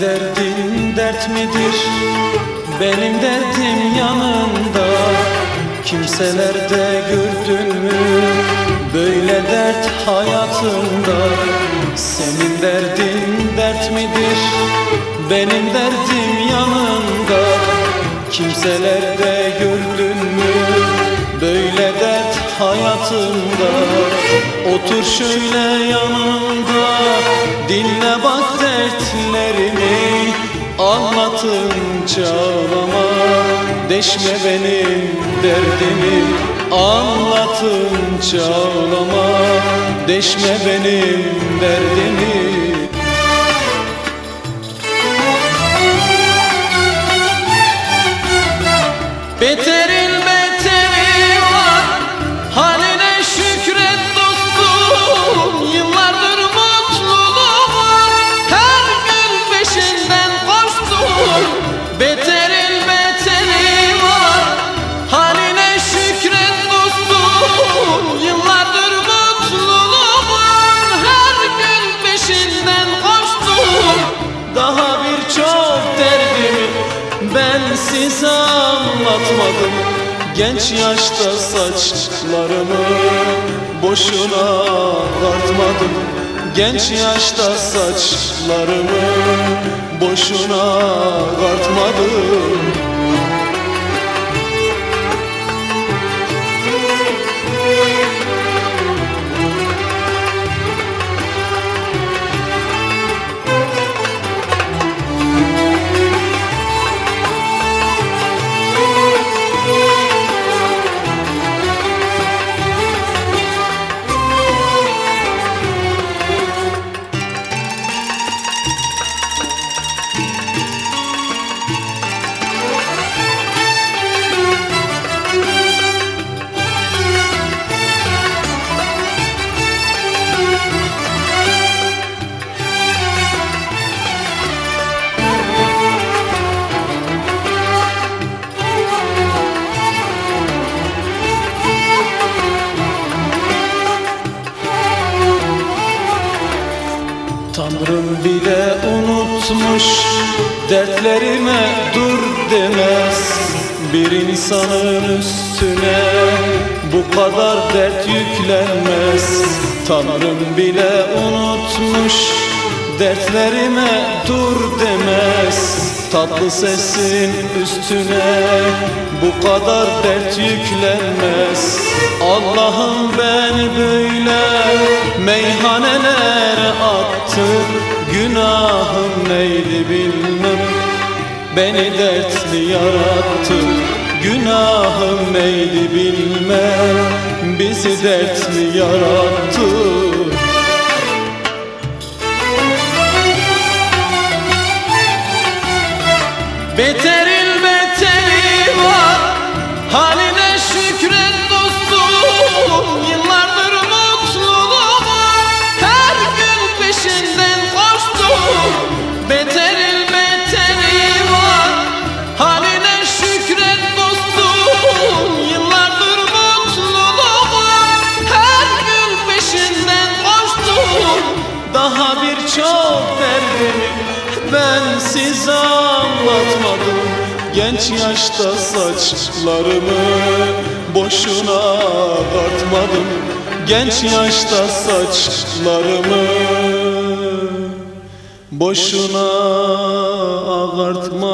derdin dert midir? Benim derdim yanında Kimselerde gördün mü? Böyle dert hayatında Senin derdin dert midir? Benim derdim yanında Kimselerde gördün mü? Böyle dert hayatında Otur şöyle yanımda Anlatınca ağlama Deşme benim derdimi Anlatınca ağlama Deşme benim derdimi. Beterin ben size anlatmadım Genç yaşta saçlarımı boşuna artmadım Genç yaşta saçlarımı boşuna artmadım Tanrım bile unutmuş Dertlerime dur demez. Bir insanın üstüne Bu kadar dert yüklenmez. Tanrım bile unutmuş Dertlerime dur demez. Tatlı sesin üstüne Bu kadar dert yüklenmez. Allah'ım beni böyle meyhanelere attı Günahım neydi bilmem. Beni dertli yarattı Günahım neydi bilmem. Bizi dertli yarattı. Beterin ben size anlatmadım. Genç yaşta saçlarımı boşuna artmadım Genç yaşta saçlarımı boşuna ağartmadım